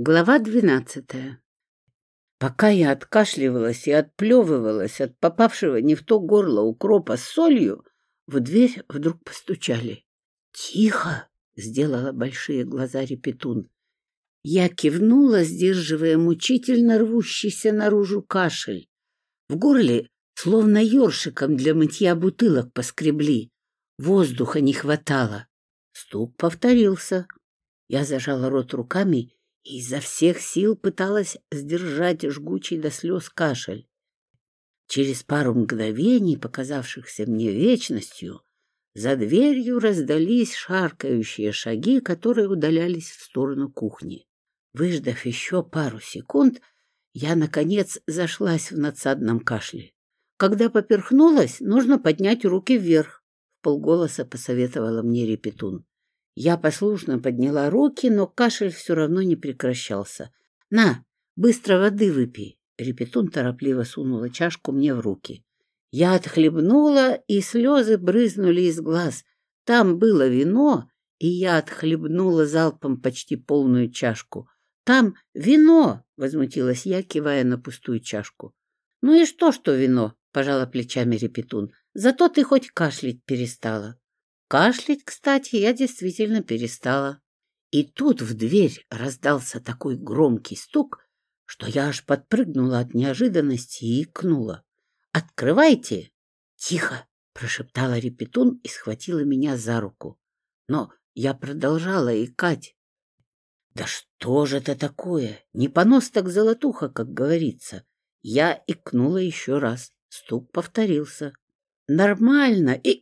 Глава двенадцатая. Пока я откашливалась и отплевывалась от попавшего не в то горло укропа с солью, в дверь вдруг постучали. «Тихо!» — сделала большие глаза репетун. Я кивнула, сдерживая мучительно рвущийся наружу кашель. В горле словно ёршиком для мытья бутылок поскребли. Воздуха Изо всех сил пыталась сдержать жгучий до слез кашель. Через пару мгновений, показавшихся мне вечностью, за дверью раздались шаркающие шаги, которые удалялись в сторону кухни. Выждав еще пару секунд, я, наконец, зашлась в надсадном кашле. Когда поперхнулась, нужно поднять руки вверх, — полголоса посоветовала мне Репетун. Я послушно подняла руки, но кашель все равно не прекращался. «На, быстро воды выпей!» Репетун торопливо сунула чашку мне в руки. Я отхлебнула, и слезы брызнули из глаз. Там было вино, и я отхлебнула залпом почти полную чашку. «Там вино!» — возмутилась я, кивая на пустую чашку. «Ну и что, что вино?» — пожала плечами Репетун. «Зато ты хоть кашлять перестала». Кашлять, кстати, я действительно перестала. И тут в дверь раздался такой громкий стук, что я аж подпрыгнула от неожиданности и икнула. «Открывайте!» «Тихо!» — прошептала Репетун и схватила меня за руку. Но я продолжала икать. «Да что же это такое? Не понос так золотуха, как говорится!» Я икнула еще раз. Стук повторился. «Нормально!» и Прислушавшись, успокоила я ее. Это Петров, сосед. Он так-то мужик нормальный, и... но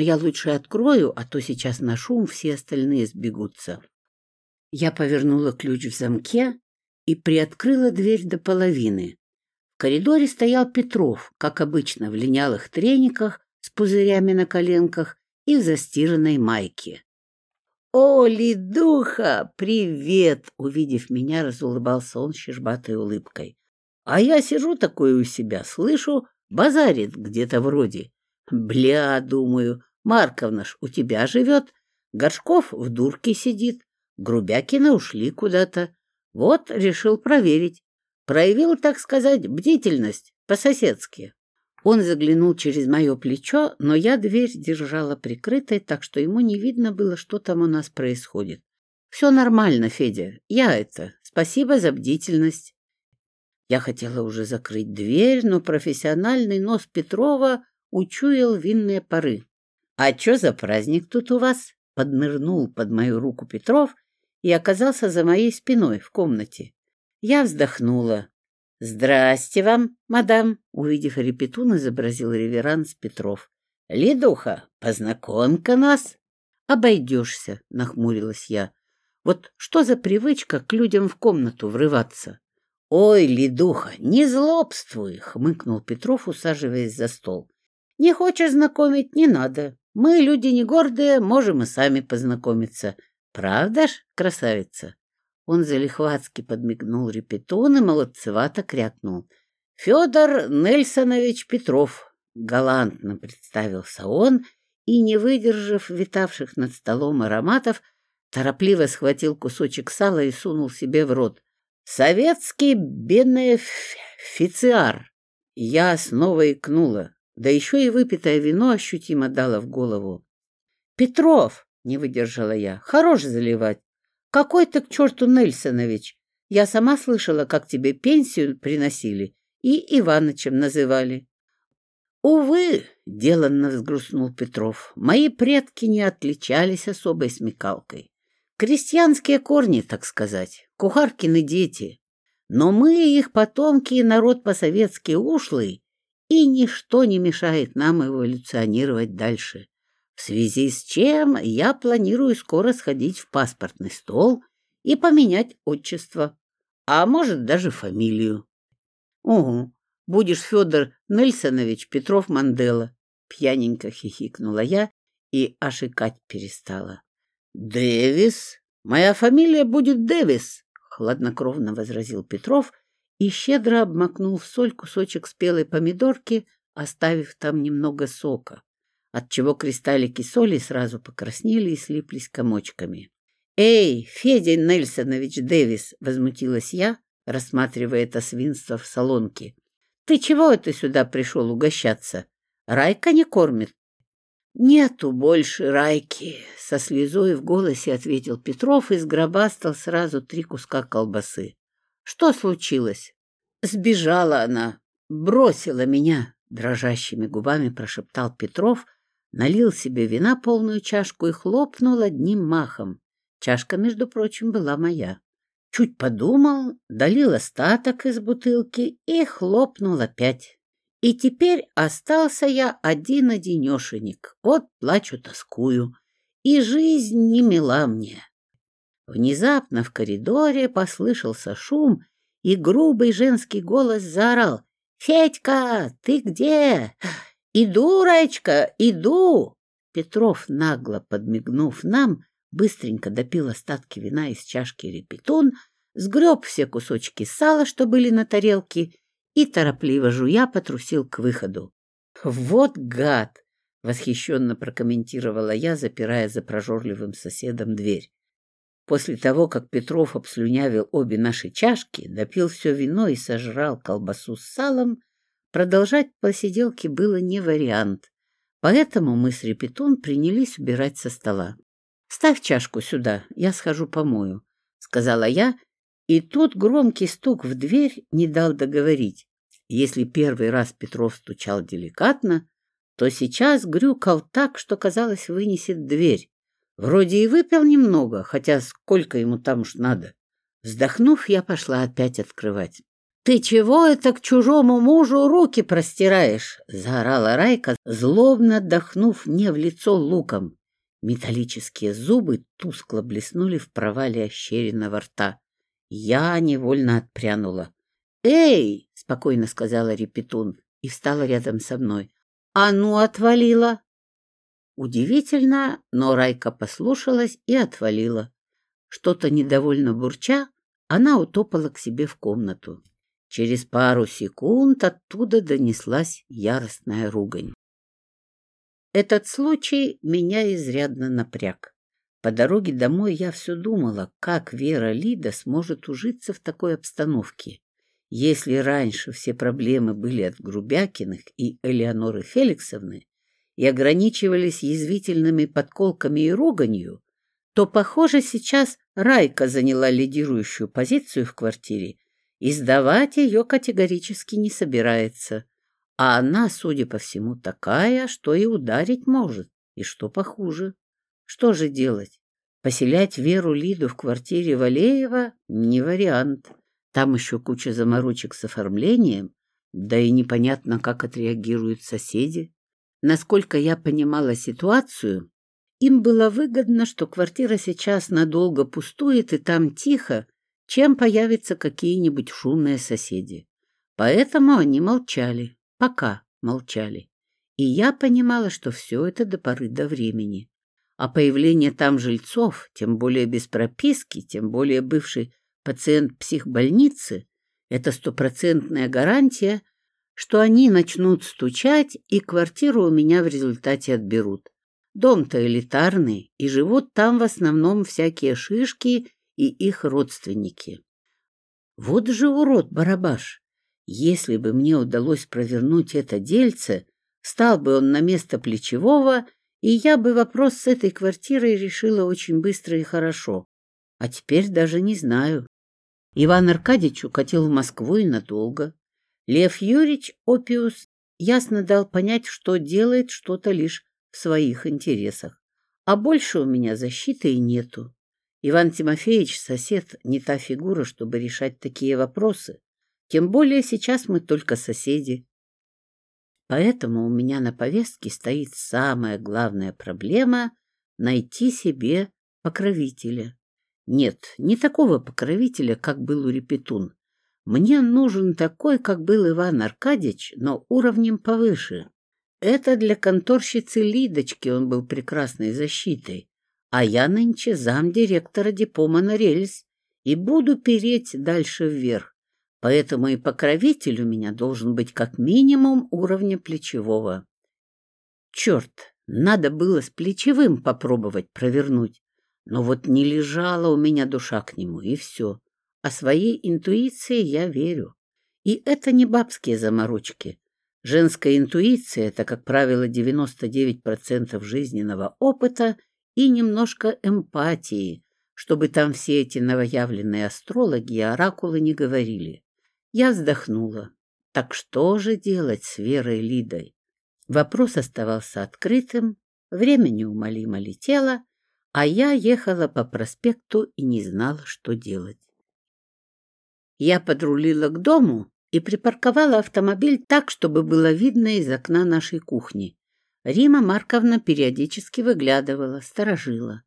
я лучше открою, а то сейчас на шум все остальные сбегутся. Я повернула ключ в замке и приоткрыла дверь до половины. В коридоре стоял Петров, как обычно, в линялых трениках с пузырями на коленках и в застиранной майке. «О, Лидуха, привет!» Увидев меня, разулыбался он щербатой улыбкой. А я сижу такой у себя, слышу, базарит где-то вроде. Бля, думаю, Марковна ж у тебя живет, Горшков в дурке сидит, Грубякина ушли куда-то. Вот решил проверить. Проявил, так сказать, бдительность по-соседски. Он заглянул через мое плечо, но я дверь держала прикрытой, так что ему не видно было, что там у нас происходит. «Все нормально, Федя. Я это. Спасибо за бдительность». Я хотела уже закрыть дверь, но профессиональный нос Петрова учуял винные пары. «А что за праздник тут у вас?» Поднырнул под мою руку Петров и оказался за моей спиной в комнате. Я вздохнула. «Здрасте вам, мадам!» Увидев репетуна, изобразил реверанс Петров. «Ледуха, познакомь-ка нас!» «Обойдешься!» — нахмурилась я. «Вот что за привычка к людям в комнату врываться?» «Ой, Ледуха, не злобствуй!» — хмыкнул Петров, усаживаясь за стол. «Не хочешь знакомить — не надо. Мы, люди не гордые, можем и сами познакомиться. Правда ж, красавица?» Он залихватски подмигнул репетон и молодцевато крякнул. — Федор Нельсонович Петров, — галантно представился он и, не выдержав витавших над столом ароматов, торопливо схватил кусочек сала и сунул себе в рот. — Советский бенефициар! Я снова икнула, да еще и выпитое вино ощутимо дало в голову. — Петров! — не выдержала я. — Хорош заливать. Какой ты к черту Нельсонович? Я сама слышала, как тебе пенсию приносили и Иванычем называли. Увы, деланно взгрустнул Петров, мои предки не отличались особой смекалкой. Крестьянские корни, так сказать, кухаркины дети. Но мы, их потомки, и народ по-советски ушлый, и ничто не мешает нам эволюционировать дальше в связи с чем я планирую скоро сходить в паспортный стол и поменять отчество, а может даже фамилию. Угу, будешь Федор Нельсонович Петров Мандела, пьяненько хихикнула я и ошикать перестала. Дэвис? Моя фамилия будет Дэвис, хладнокровно возразил Петров и щедро обмакнул в соль кусочек спелой помидорки, оставив там немного сока. отчего кристаллики соли сразу покраснели и слиплись комочками. «Эй, Федя Нельсонович Дэвис!» — возмутилась я, рассматривая это свинство в салонке. «Ты чего это сюда пришел угощаться? Райка не кормит?» «Нету больше Райки!» — со слезой в голосе ответил Петров и сгробастал сразу три куска колбасы. «Что случилось?» «Сбежала она, бросила меня!» — дрожащими губами прошептал Петров, налил себе вина полную чашку и хлопнул одним махом. Чашка, между прочим, была моя. Чуть подумал, долил остаток из бутылки и хлопнул опять. И теперь остался я один-одинешенек. Вот плачу-тоскую. И жизнь не мила мне. Внезапно в коридоре послышался шум, и грубый женский голос заорал. «Федька, ты где? Иду, Раечка, иду!» Петров, нагло подмигнув нам, быстренько допил остатки вина из чашки репетун, сгреб все кусочки сала, что были на тарелке, и, торопливо жуя, потрусил к выходу. «Вот гад!» — восхищенно прокомментировала я, запирая за прожорливым соседом дверь. После того, как Петров обслюнявил обе наши чашки, допил все вино и сожрал колбасу с салом, продолжать посиделки было не вариант, поэтому мы с Репетун принялись убирать со стола. «Ставь чашку сюда, я схожу помою», — сказала я, и тут громкий стук в дверь не дал договорить. Если первый раз Петров стучал деликатно, то сейчас грюкал так, что, казалось, вынесет дверь. Вроде и выпил немного, хотя сколько ему там уж надо. Вздохнув, я пошла опять открывать. «Ты чего это к чужому мужу руки простираешь?» — заорала Райка, злобно отдохнув мне в лицо луком. Металлические зубы тускло блеснули в провале ощеренного рта. Я невольно отпрянула. «Эй!» — спокойно сказала Репетун и встала рядом со мной. «А ну, отвалила!» Удивительно, но Райка послушалась и отвалила. Что-то недовольно бурча, она утопала к себе в комнату. Через пару секунд оттуда донеслась яростная ругань. Этот случай меня изрядно напряг. По дороге домой я все думала, как Вера Лида сможет ужиться в такой обстановке. Если раньше все проблемы были от Грубякиных и Элеоноры Феликсовны и ограничивались язвительными подколками и руганью, то, похоже, сейчас Райка заняла лидирующую позицию в квартире и сдавать ее категорически не собирается. А она, судя по всему, такая, что и ударить может, и что похуже. Что же делать? Поселять Веру Лиду в квартире Валеева — не вариант. Там еще куча заморочек с оформлением, да и непонятно, как отреагируют соседи. Насколько я понимала ситуацию, им было выгодно, что квартира сейчас надолго пустует и там тихо, чем появятся какие-нибудь шумные соседи. Поэтому они молчали, пока молчали. И я понимала, что все это до поры до времени. А появление там жильцов, тем более без прописки, тем более бывший пациент психбольницы, это стопроцентная гарантия, что они начнут стучать, и квартиру у меня в результате отберут. Дом-то элитарный, и живут там в основном всякие шишки и их родственники. Вот же урод Барабаш! Если бы мне удалось провернуть это дельце, стал бы он на место плечевого, и я бы вопрос с этой квартирой решила очень быстро и хорошо. А теперь даже не знаю. Иван Аркадьевич укатил в Москву и надолго. Лев Юрьевич Опиус ясно дал понять, что делает что-то лишь в своих интересах. А больше у меня защиты и нету. Иван Тимофеевич, сосед, не та фигура, чтобы решать такие вопросы. Тем более сейчас мы только соседи. Поэтому у меня на повестке стоит самая главная проблема — найти себе покровителя. Нет, не такого покровителя, как был у Репетун. Мне нужен такой, как был Иван Аркадьевич, но уровнем повыше. Это для конторщицы Лидочки он был прекрасной защитой. а я нынче замдиректора депома на рельс и буду переть дальше вверх. Поэтому и покровитель у меня должен быть как минимум уровня плечевого. Черт, Надо было с плечевым попробовать провернуть. Но вот не лежала у меня душа к нему, и все. А своей интуиции я верю. И это не бабские заморочки. Женская интуиция — это, как правило, 99% жизненного опыта и немножко эмпатии, чтобы там все эти новоявленные астрологи и оракулы не говорили. Я вздохнула. Так что же делать с Верой Лидой? Вопрос оставался открытым, время неумолимо летело, а я ехала по проспекту и не знала, что делать. Я подрулила к дому и припарковала автомобиль так, чтобы было видно из окна нашей кухни. Рима Марковна периодически выглядывала, сторожила.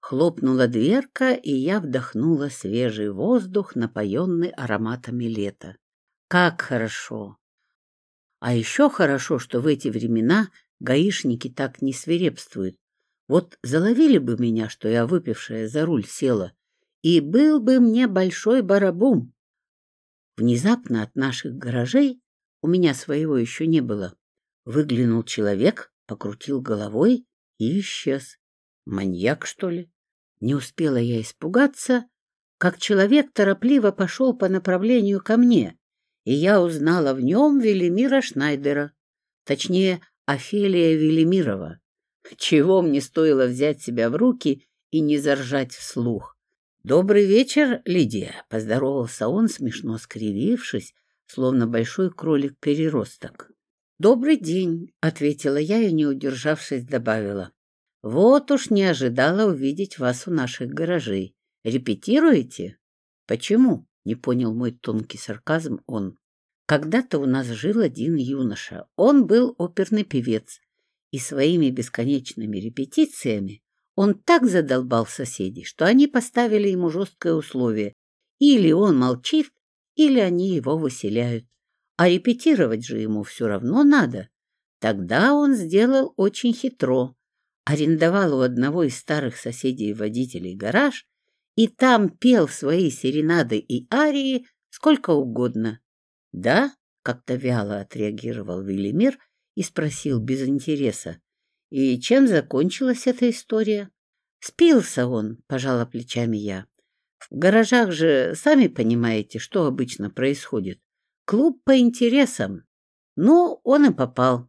Хлопнула дверка, и я вдохнула свежий воздух, напоенный ароматами лета. Как хорошо! А еще хорошо, что в эти времена гаишники так не свирепствуют. Вот заловили бы меня, что я выпившая за руль села, и был бы мне большой барабум. Внезапно от наших гаражей, у меня своего еще не было, выглянул человек покрутил головой и исчез. Маньяк, что ли? Не успела я испугаться, как человек торопливо пошел по направлению ко мне и я узнала в нем Велимира Шнайдера, точнее, Офелия Велимирова. Чего мне стоило взять себя в руки и не заржать вслух. «Добрый вечер, Лидия!» — поздоровался он, смешно скривившись, словно большой кролик-переросток. «Добрый день!» — ответила я и, не удержавшись, добавила. «Вот уж не ожидала увидеть вас у наших гаражей. Репетируете?» «Почему?» — не понял мой тонкий сарказм он. «Когда-то у нас жил один юноша. Он был оперный певец. И своими бесконечными репетициями он так задолбал соседей, что они поставили ему жесткое условие. Или он молчит, или они его выселяют. А репетировать же ему все равно надо. Тогда он сделал очень хитро. Арендовал у одного из старых соседей-водителей гараж и там пел свои серенады и арии сколько угодно. — Да? — как-то вяло отреагировал Велимир и спросил без интереса. — И чем закончилась эта история? — Спился он, — пожала плечами я. — В гаражах же, сами понимаете, что обычно происходит. Клуб по интересам. Ну, он и попал.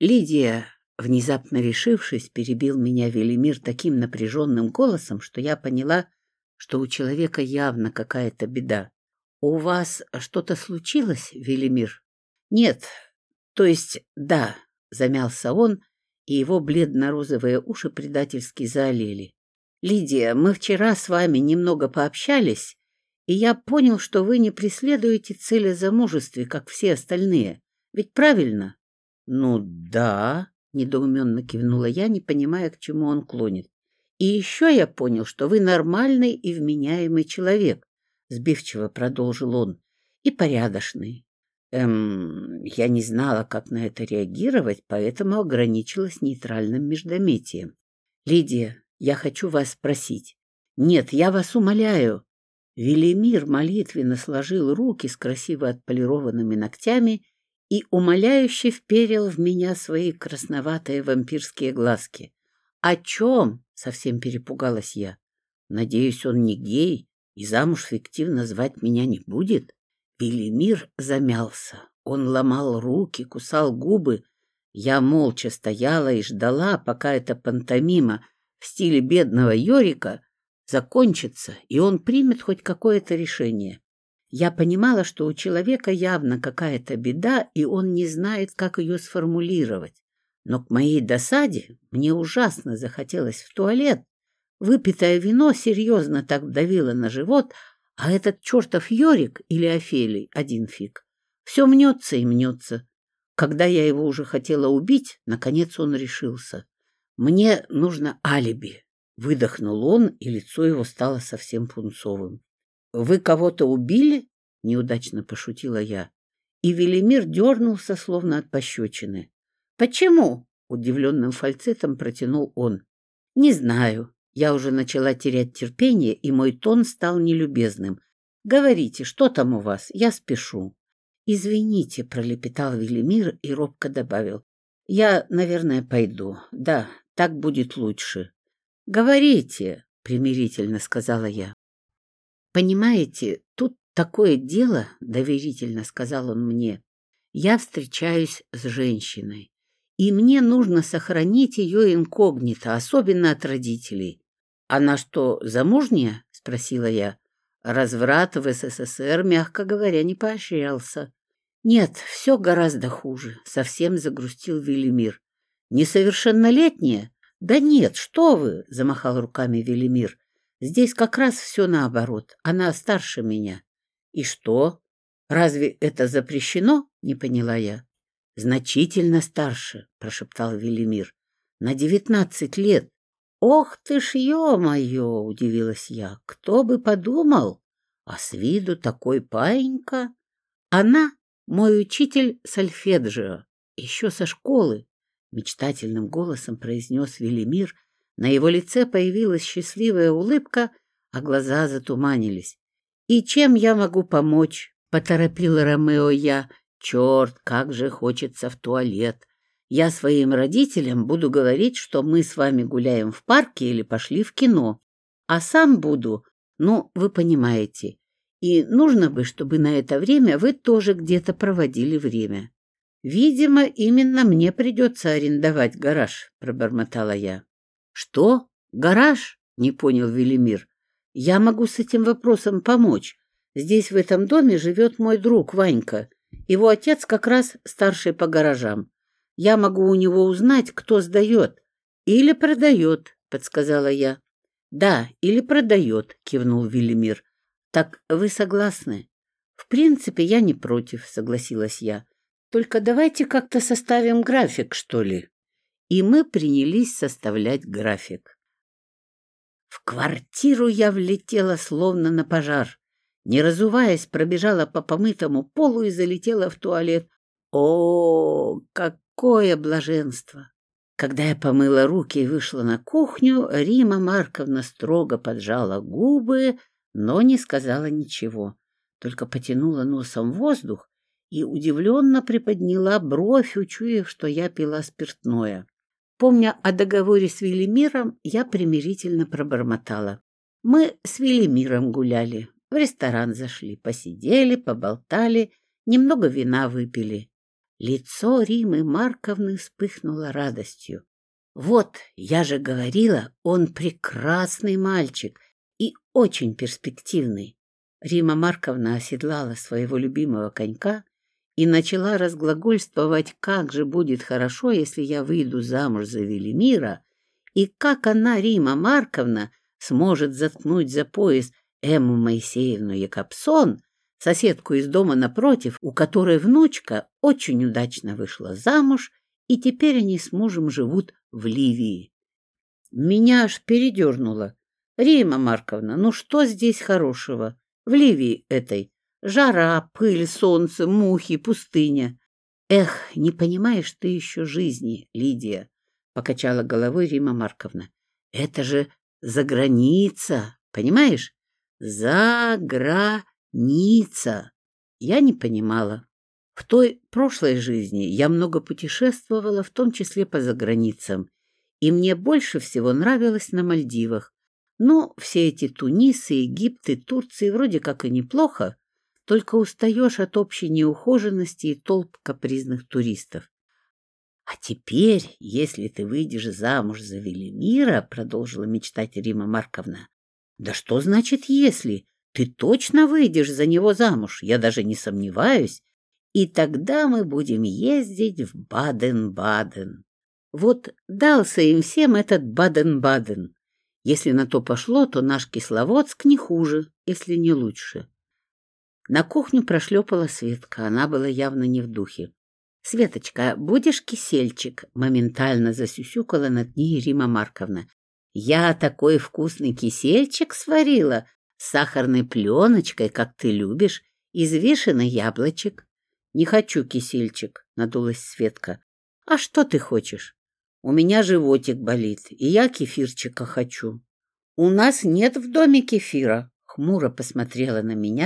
Лидия, внезапно решившись, перебил меня Велимир таким напряженным голосом, что я поняла, что у человека явно какая-то беда. «У вас что-то случилось, Велимир?» «Нет, то есть да», — замялся он, и его бледно-розовые уши предательски залили. «Лидия, мы вчера с вами немного пообщались, и я понял, что вы не преследуете цели замужестве, как все остальные. Ведь правильно?» «Ну да», — недоуменно кивнула я, не понимая, к чему он клонит. И еще я понял, что вы нормальный и вменяемый человек, — сбивчиво продолжил он, — и порядочный. Эм, я не знала, как на это реагировать, поэтому ограничилась нейтральным междометием. Лидия, я хочу вас спросить. Нет, я вас умоляю. Велимир молитвенно сложил руки с красиво отполированными ногтями и умоляюще вперил в меня свои красноватые вампирские глазки. «О чем?» — совсем перепугалась я. «Надеюсь, он не гей и замуж фиктивно звать меня не будет?» Велимир замялся. Он ломал руки, кусал губы. Я молча стояла и ждала, пока эта пантомима в стиле бедного Йорика закончится, и он примет хоть какое-то решение. Я понимала, что у человека явно какая-то беда, и он не знает, как ее сформулировать. Но к моей досаде мне ужасно захотелось в туалет. Выпитое вино серьезно так давило на живот, а этот чертов Йорик или Офелий, один фиг, все мнется и мнется. Когда я его уже хотела убить, наконец он решился. Мне нужно алиби. Выдохнул он, и лицо его стало совсем пунцовым. — Вы кого-то убили? — неудачно пошутила я. И Велимир дернулся, словно от пощечины. — Почему? — удивленным фальцетом протянул он. — Не знаю. Я уже начала терять терпение, и мой тон стал нелюбезным. — Говорите, что там у вас? Я спешу. — Извините, — пролепетал Велимир и робко добавил. — Я, наверное, пойду. Да, так будет лучше. Говорите, примирительно сказала я. Понимаете, тут такое дело, доверительно сказал он мне. Я встречаюсь с женщиной, и мне нужно сохранить ее инкогнито, особенно от родителей. Она что, замужняя? спросила я. Разврат в СССР, мягко говоря, не поощрялся. Нет, все гораздо хуже, совсем загрустил Велимир. Несовершеннолетняя? Да нет, что вы, замахал руками Велимир. Здесь как раз все наоборот. Она старше меня. И что? Разве это запрещено? Не поняла я. Значительно старше, прошептал Велимир. На девятнадцать лет. Ох ты ж, ё-моё, удивилась я. Кто бы подумал? А с виду такой паинька. Она мой учитель сольфеджио, еще со школы, мечтательным голосом произнес Велимир. На его лице появилась счастливая улыбка, а глаза затуманились. «И чем я могу помочь?» — поторопил Ромео я. «Черт, как же хочется в туалет! Я своим родителям буду говорить, что мы с вами гуляем в парке или пошли в кино, а сам Видимо, именно мне придется арендовать гараж, — пробормотала я. — Что? Гараж? — не понял Велимир. — Я могу с этим вопросом помочь. Здесь, в этом доме, живет мой друг Ванька. Его отец как раз старший по гаражам. Я могу у него узнать, кто сдает. Или продает, — подсказала я. — Да, или продает, — кивнул Велимир. — Так вы согласны? — В принципе, я не против, — согласилась я. Только давайте как-то составим график, что ли. И мы принялись составлять график. В квартиру я влетела словно на пожар. Не разуваясь, пробежала по помытому полу и залетела в туалет. О, какое блаженство! Когда я помыла руки и вышла на кухню, Рима Марковна строго поджала губы, но не сказала ничего, только потянула носом воздух и удивленно приподняла бровь, учуяв, что я пила спиртное. Помня о договоре с Велимиром, я примирительно пробормотала. Мы с Велимиром гуляли, в ресторан зашли, посидели, поболтали, немного вина выпили. Лицо Римы Марковны вспыхнуло радостью. Вот, я же говорила, он прекрасный мальчик, и очень перспективный. Рима Марковна оседлала своего любимого конька и начала разглагольствовать, как же будет хорошо, если я выйду замуж за Велимира, и как она, Рима Марковна, сможет заткнуть за пояс Эмму Моисеевну Якобсон, соседку из дома напротив, у которой внучка очень удачно вышла замуж, и теперь они с мужем живут в Ливии. Меня аж передернуло. Рима Марковна, ну что здесь хорошего? В Ливии этой. жара, пыль, солнце, мухи, пустыня. Эх, не понимаешь ты еще жизни, Лидия, покачала головой Рима Марковна. Это же за граница, понимаешь? За граница. Я не понимала. В той прошлой жизни я много путешествовала, в том числе по заграницам, и мне больше всего нравилось на Мальдивах. Но все эти Тунисы, Египты, Турции вроде как и неплохо, только устаешь от общей неухоженности и толп капризных туристов. — А теперь, если ты выйдешь замуж за Велимира, — продолжила мечтать Рима Марковна, — да что значит «если»? Ты точно выйдешь за него замуж, я даже не сомневаюсь. И тогда мы будем ездить в Баден-Баден. Вот дался им всем этот Баден-Баден. Если на то пошло, то наш Кисловодск не хуже, если не лучше. На кухню прошлепала Светка, она была явно не в духе. «Светочка, будешь кисельчик?» — моментально засюсюкала над ней Рима Марковна. «Я такой вкусный кисельчик сварила, с сахарной пленочкой, как ты любишь, из вишен яблочек». «Не хочу кисельчик», — надулась Светка. «А что ты хочешь?» У меня животик болит, и я кефирчика хочу. У нас нет в доме кефира, хмуро посмотрела на меня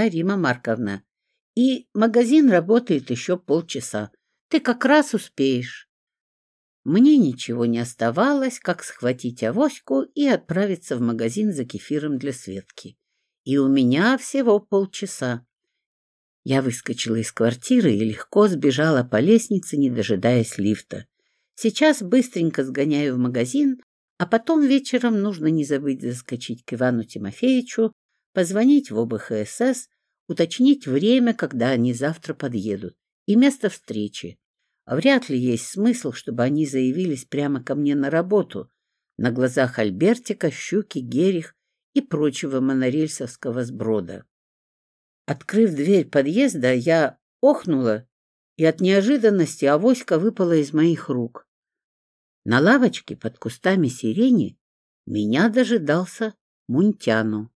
Рима Марковна. И магазин работает еще полчаса. Ты как раз успеешь. Мне ничего не оставалось, как схватить авоську и отправиться в магазин за кефиром для Светки. И у меня всего полчаса. Я выскочила из квартиры и легко сбежала по лестнице, не дожидаясь лифта. Сейчас быстренько сгоняю в магазин, а потом вечером нужно не забыть заскочить к Ивану Тимофеевичу, позвонить в ОБХСС, уточнить время, когда они завтра подъедут, и место встречи. А вряд ли есть смысл, чтобы они заявились прямо ко мне на работу, на глазах Альбертика, Щуки, Герих и прочего монорельсовского сброда. Открыв дверь подъезда, я охнула, и от неожиданности авоська выпала из моих рук. На лавочке под кустами сирени меня дожидался Мунтяну.